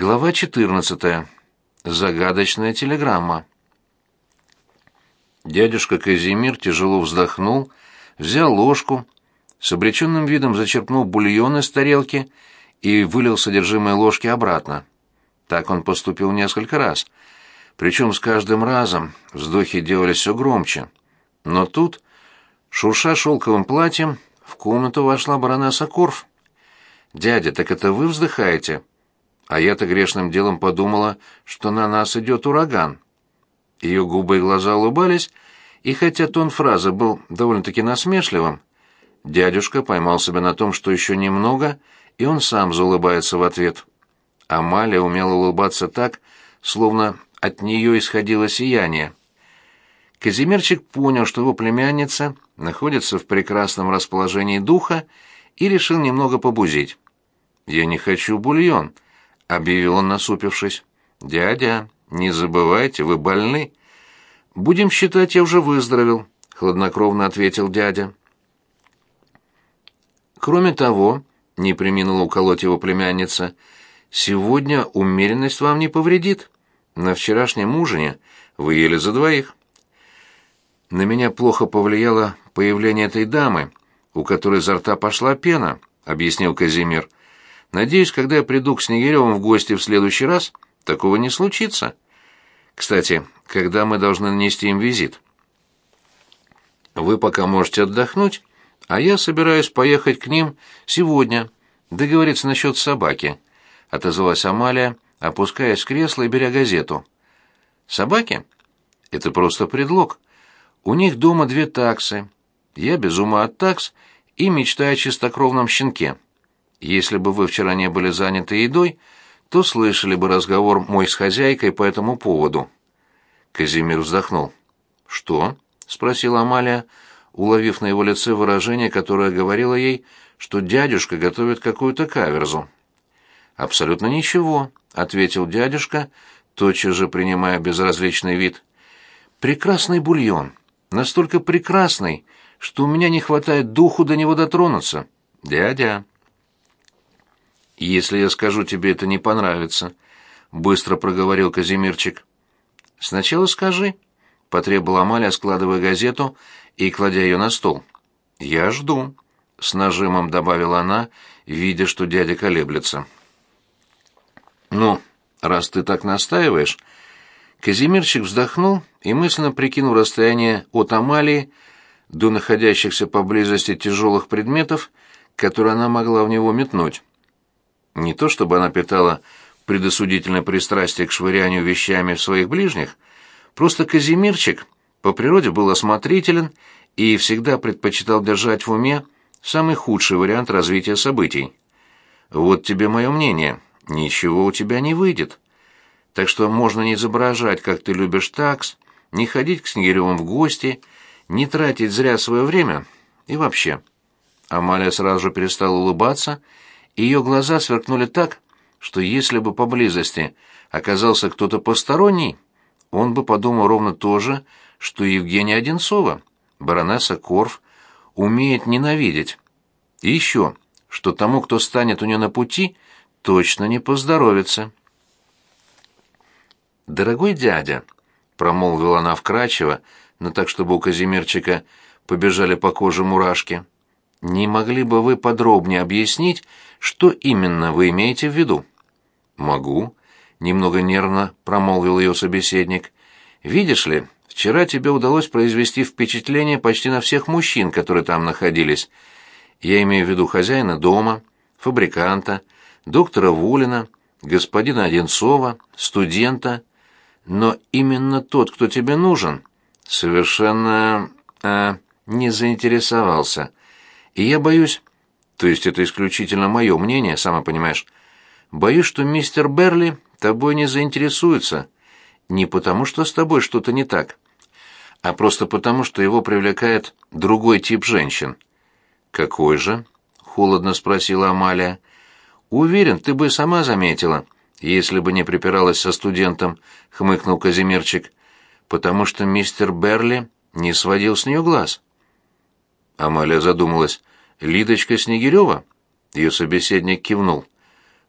Глава 14. Загадочная телеграмма. Дядюшка Казимир тяжело вздохнул, взял ложку, с обреченным видом зачерпнул бульон из тарелки и вылил содержимое ложки обратно. Так он поступил несколько раз. Причем с каждым разом вздохи делались все громче. Но тут, шурша шелковым платьем, в комнату вошла баронесса Корф. «Дядя, так это вы вздыхаете?» А я-то грешным делом подумала, что на нас идет ураган. Ее губы и глаза улыбались, и хотя тон фразы был довольно-таки насмешливым, дядюшка поймал себя на том, что еще немного, и он сам заулыбается в ответ. Амалия умела улыбаться так, словно от нее исходило сияние. Казимирчик понял, что его племянница находится в прекрасном расположении духа, и решил немного побузить. «Я не хочу бульон», — объявил он, насупившись. «Дядя, не забывайте, вы больны». «Будем считать, я уже выздоровел», — хладнокровно ответил дядя. «Кроме того», — не приминула уколоть его племянница, — «сегодня умеренность вам не повредит. На вчерашнем ужине вы ели за двоих». На меня плохо повлияло появление этой дамы, у которой изо рта пошла пена, — объяснил Казимир. Надеюсь, когда я приду к Снегиревым в гости в следующий раз, такого не случится. Кстати, когда мы должны нанести им визит? Вы пока можете отдохнуть, а я собираюсь поехать к ним сегодня, договориться насчет собаки, — отозвалась Амалия, опускаясь в кресло и беря газету. Собаки? Это просто предлог. У них дома две таксы. Я без ума от такс и мечтаю о чистокровном щенке. Если бы вы вчера не были заняты едой, то слышали бы разговор мой с хозяйкой по этому поводу. Казимир вздохнул. Что? спросила Амалия, уловив на его лице выражение, которое говорило ей, что дядюшка готовит какую-то каверзу. Абсолютно ничего, ответил дядюшка, тотчас же принимая безразличный вид. Прекрасный бульон, настолько прекрасный, что у меня не хватает духу до него дотронуться. Дядя, «Если я скажу тебе, это не понравится», — быстро проговорил Казимирчик. «Сначала скажи», — потребовала Амалия, складывая газету и кладя ее на стол. «Я жду», — с нажимом добавила она, видя, что дядя колеблется. «Ну, раз ты так настаиваешь...» Казимирчик вздохнул и мысленно прикинул расстояние от Амалии до находящихся поблизости тяжелых предметов, которые она могла в него метнуть. Не то чтобы она питала предосудительное пристрастие к швырянию вещами в своих ближних, просто Казимирчик по природе был осмотрителен и всегда предпочитал держать в уме самый худший вариант развития событий. Вот тебе мое мнение, ничего у тебя не выйдет. Так что можно не изображать, как ты любишь такс, не ходить к Снегиревым в гости, не тратить зря свое время и вообще. Амалия сразу же перестала улыбаться ее глаза сверкнули так, что если бы поблизости оказался кто-то посторонний, он бы подумал ровно то же, что Евгения Одинцова, баронесса Корф, умеет ненавидеть. И еще, что тому, кто станет у нее на пути, точно не поздоровится. «Дорогой дядя», — промолвила она вкрадчиво, но так, чтобы у Казимирчика побежали по коже мурашки, — не могли бы вы подробнее объяснить, что именно вы имеете в виду? Могу, немного нервно промолвил ее собеседник. Видишь ли, вчера тебе удалось произвести впечатление почти на всех мужчин, которые там находились. Я имею в виду хозяина дома, фабриканта, доктора Вулина, господина Одинцова, студента. Но именно тот, кто тебе нужен, совершенно э, не заинтересовался. И я боюсь, то есть это исключительно мое мнение, сама понимаешь, боюсь, что мистер Берли тобой не заинтересуется. Не потому, что с тобой что-то не так, а просто потому, что его привлекает другой тип женщин. «Какой же?» — холодно спросила Амалия. «Уверен, ты бы сама заметила, если бы не припиралась со студентом», — хмыкнул Казимирчик, «потому что мистер Берли не сводил с нее глаз». Амалия задумалась. «Лидочка Снегирева?» Ее собеседник кивнул.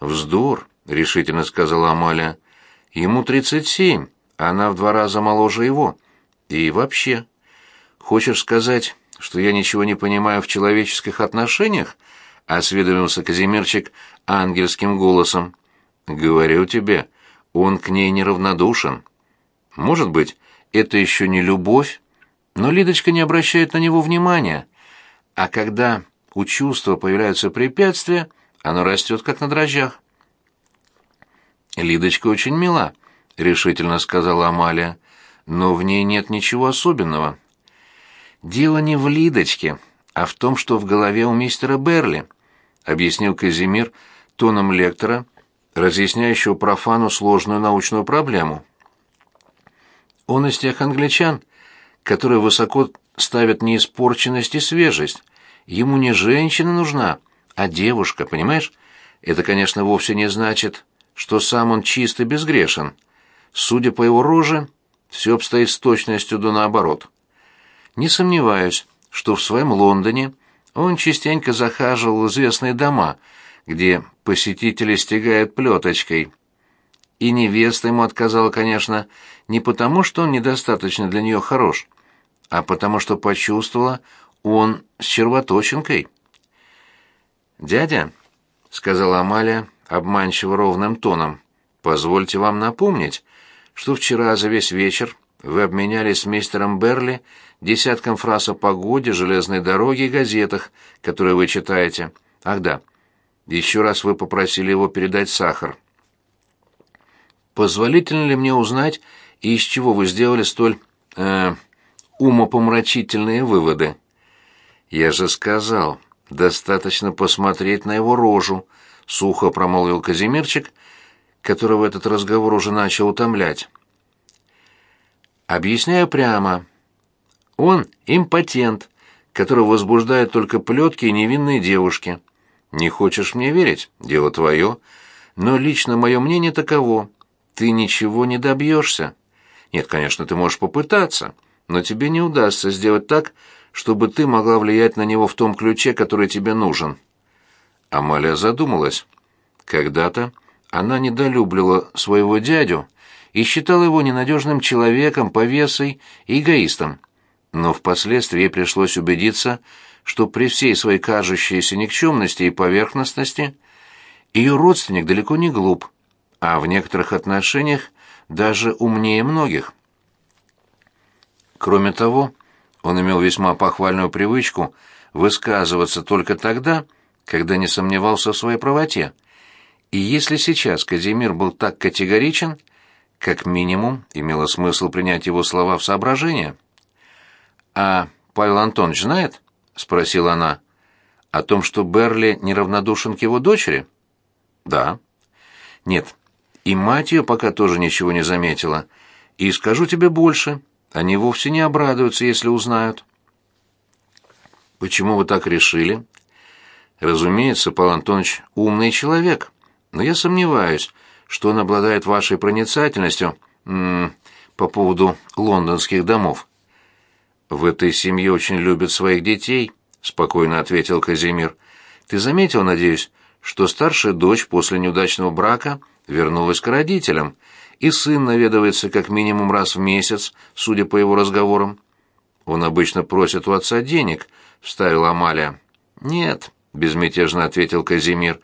«Вздор. — решительно сказала Амалия. «Ему тридцать семь, она в два раза моложе его. И вообще, хочешь сказать, что я ничего не понимаю в человеческих отношениях?» — осведомился Казимирчик ангельским голосом. «Говорю тебе, он к ней неравнодушен. Может быть, это еще не любовь, но Лидочка не обращает на него внимания. А когда у чувства появляются препятствия, оно растет как на дрожжах. «Лидочка очень мила», — решительно сказала Амалия, — «но в ней нет ничего особенного». «Дело не в Лидочке, а в том, что в голове у мистера Берли», — объяснил Казимир тоном лектора, разъясняющего профану сложную научную проблему. Он из тех англичан, которые высоко ставят неиспорченность и свежесть, Ему не женщина нужна, а девушка, понимаешь? Это, конечно, вовсе не значит, что сам он чист и безгрешен. Судя по его роже, все обстоит с точностью до наоборот. Не сомневаюсь, что в своем Лондоне он частенько захаживал в известные дома, где посетители стегают плеточкой. И невеста ему отказала, конечно, не потому, что он недостаточно для нее хорош, а потому что почувствовала, он с червоточинкой. «Дядя», — сказала Амалия обманчиво ровным тоном, — «позвольте вам напомнить, что вчера за весь вечер вы обменялись с мистером Берли десятком фраз о погоде, железной дороге и газетах, которые вы читаете. Ах да, еще раз вы попросили его передать сахар. Позволительно ли мне узнать, из чего вы сделали столь э, умопомрачительные выводы?» «Я же сказал, достаточно посмотреть на его рожу», — сухо промолвил Казимирчик, которого этот разговор уже начал утомлять. «Объясняю прямо. Он импотент, которого возбуждают только плетки и невинные девушки. Не хочешь мне верить? Дело твое. Но лично мое мнение таково. Ты ничего не добьешься. Нет, конечно, ты можешь попытаться, но тебе не удастся сделать так, чтобы ты могла влиять на него в том ключе, который тебе нужен. Амалия задумалась. Когда-то она недолюбливала своего дядю и считала его ненадежным человеком, повесой и эгоистом. Но впоследствии ей пришлось убедиться, что при всей своей кажущейся никчемности и поверхностности ее родственник далеко не глуп, а в некоторых отношениях даже умнее многих. Кроме того, он имел весьма похвальную привычку высказываться только тогда, когда не сомневался в своей правоте. И если сейчас Казимир был так категоричен, как минимум имело смысл принять его слова в соображение. «А Павел Антонович знает?» — спросила она. «О том, что Берли неравнодушен к его дочери?» «Да». «Нет, и мать ее пока тоже ничего не заметила. И скажу тебе больше». Они вовсе не обрадуются, если узнают. Почему вы так решили? Разумеется, Павел Антонович умный человек, но я сомневаюсь, что он обладает вашей проницательностью м -м, по поводу лондонских домов. В этой семье очень любят своих детей, спокойно ответил Казимир. Ты заметил, надеюсь, что старшая дочь после неудачного брака вернулась к родителям и сын наведывается как минимум раз в месяц, судя по его разговорам. Он обычно просит у отца денег, вставила Амалия. Нет, безмятежно ответил Казимир.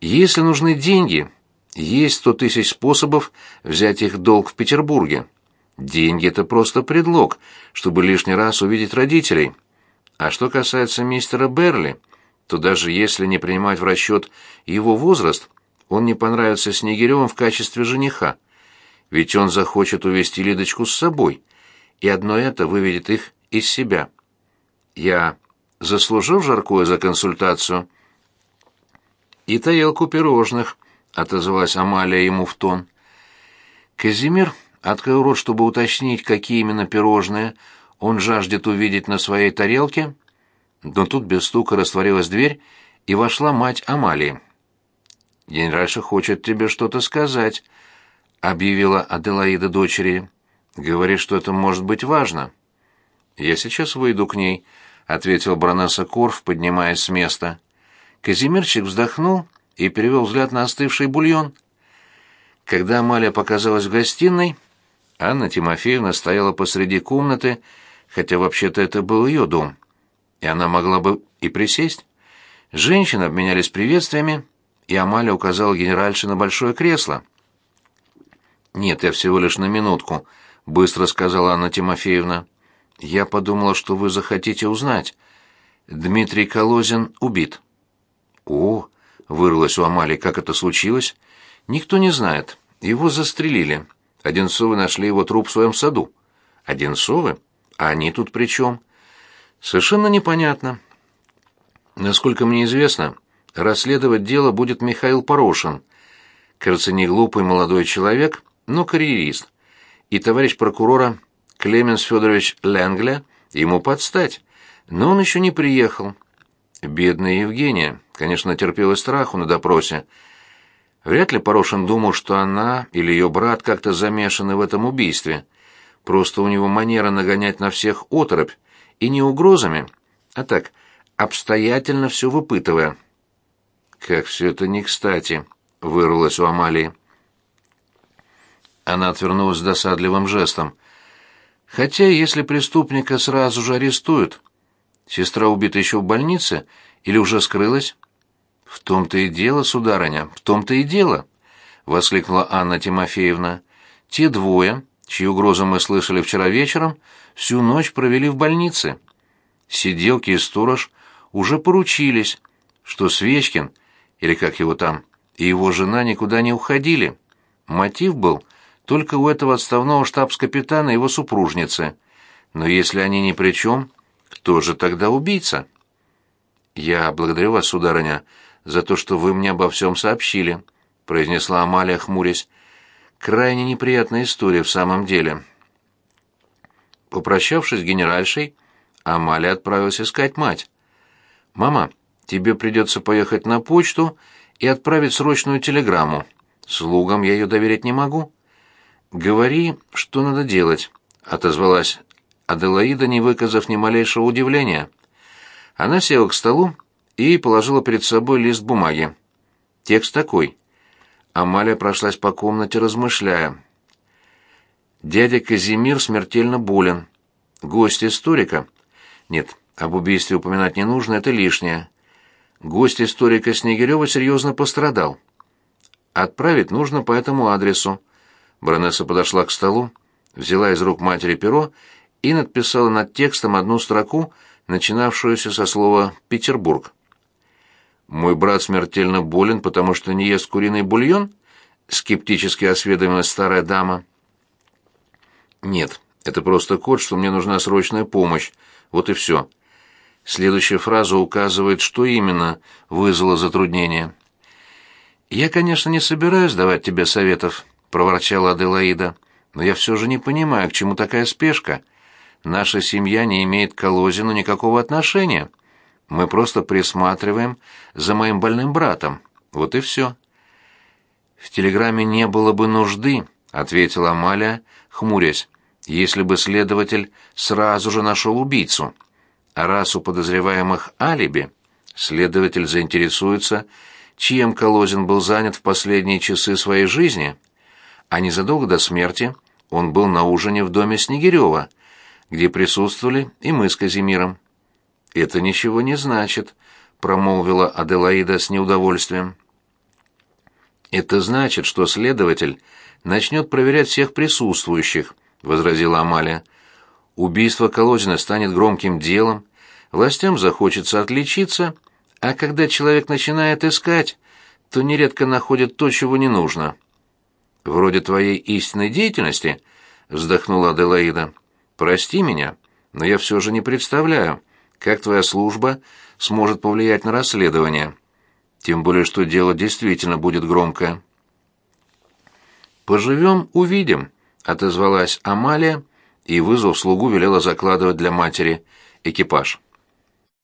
Если нужны деньги, есть сто тысяч способов взять их долг в Петербурге. Деньги это просто предлог, чтобы лишний раз увидеть родителей. А что касается мистера Берли, то даже если не принимать в расчет его возраст, он не понравится Снегиревым в качестве жениха ведь он захочет увести Лидочку с собой, и одно это выведет их из себя. Я заслужил жаркое за консультацию? И тарелку пирожных, отозвалась Амалия ему в тон. Казимир открыл рот, чтобы уточнить, какие именно пирожные он жаждет увидеть на своей тарелке, но тут без стука растворилась дверь, и вошла мать Амалии. «Генеральша хочет тебе что-то сказать», объявила Аделаида дочери. Говорит, что это может быть важно. Я сейчас выйду к ней, ответил баронесса Корф, поднимаясь с места. Казимирчик вздохнул и перевел взгляд на остывший бульон. Когда Амалия показалась в гостиной, Анна Тимофеевна стояла посреди комнаты, хотя вообще-то это был ее дом, и она могла бы и присесть. Женщины обменялись приветствиями, и Амалия указала генеральше на большое кресло. «Нет, я всего лишь на минутку», — быстро сказала Анна Тимофеевна. «Я подумала, что вы захотите узнать. Дмитрий Колозин убит». «О!» — вырвалось у Амалии. «Как это случилось?» «Никто не знает. Его застрелили. Одинцовы нашли его труп в своем саду». «Одинцовы? А они тут при чем?» «Совершенно непонятно. Насколько мне известно, расследовать дело будет Михаил Порошин. Кажется, не глупый молодой человек, но карьерист. И товарищ прокурора Клеменс Федорович Ленгля ему подстать. Но он еще не приехал. Бедная Евгения, конечно, терпела страху на допросе. Вряд ли Порошин думал, что она или ее брат как-то замешаны в этом убийстве. Просто у него манера нагонять на всех оторопь, и не угрозами, а так, обстоятельно все выпытывая. «Как все это не кстати», — вырвалось у Амалии. Она отвернулась с досадливым жестом. «Хотя, если преступника сразу же арестуют, сестра убита еще в больнице или уже скрылась?» «В том-то и дело, сударыня, в том-то и дело», — воскликнула Анна Тимофеевна. «Те двое, чьи угрозы мы слышали вчера вечером, всю ночь провели в больнице. Сиделки и сторож уже поручились, что Свечкин, или как его там, и его жена никуда не уходили. Мотив был только у этого отставного штабс-капитана и его супружницы. Но если они ни при чем, кто же тогда убийца? «Я благодарю вас, сударыня, за то, что вы мне обо всем сообщили», — произнесла Амалия, хмурясь. «Крайне неприятная история в самом деле». Попрощавшись с генеральшей, Амалия отправилась искать мать. «Мама, тебе придется поехать на почту и отправить срочную телеграмму. Слугам я ее доверить не могу». «Говори, что надо делать», — отозвалась Аделаида, не выказав ни малейшего удивления. Она села к столу и положила перед собой лист бумаги. Текст такой. Амалия прошлась по комнате, размышляя. «Дядя Казимир смертельно болен. Гость историка. Нет, об убийстве упоминать не нужно, это лишнее. Гость историка Снегирева серьезно пострадал. Отправить нужно по этому адресу. Баронесса подошла к столу, взяла из рук матери перо и надписала над текстом одну строку, начинавшуюся со слова «Петербург». «Мой брат смертельно болен, потому что не ест куриный бульон?» — скептически осведомилась старая дама. «Нет, это просто код, что мне нужна срочная помощь. Вот и все». Следующая фраза указывает, что именно вызвало затруднение. «Я, конечно, не собираюсь давать тебе советов», проворчала Аделаида. Но я все же не понимаю, к чему такая спешка. Наша семья не имеет к Колозину никакого отношения. Мы просто присматриваем за моим больным братом. Вот и все. В телеграмме не было бы нужды, ответила Амалия, хмурясь, если бы следователь сразу же нашел убийцу. А раз у подозреваемых алиби, следователь заинтересуется, чем Колозин был занят в последние часы своей жизни – а незадолго до смерти он был на ужине в доме Снегирева, где присутствовали и мы с Казимиром. «Это ничего не значит», — промолвила Аделаида с неудовольствием. «Это значит, что следователь начнет проверять всех присутствующих», — возразила Амалия. «Убийство Колозина станет громким делом, властям захочется отличиться, а когда человек начинает искать, то нередко находит то, чего не нужно». «Вроде твоей истинной деятельности?» — вздохнула Аделаида. «Прости меня, но я все же не представляю, как твоя служба сможет повлиять на расследование. Тем более, что дело действительно будет громкое». «Поживем, увидим», — отозвалась Амалия и, вызвав слугу, велела закладывать для матери экипаж.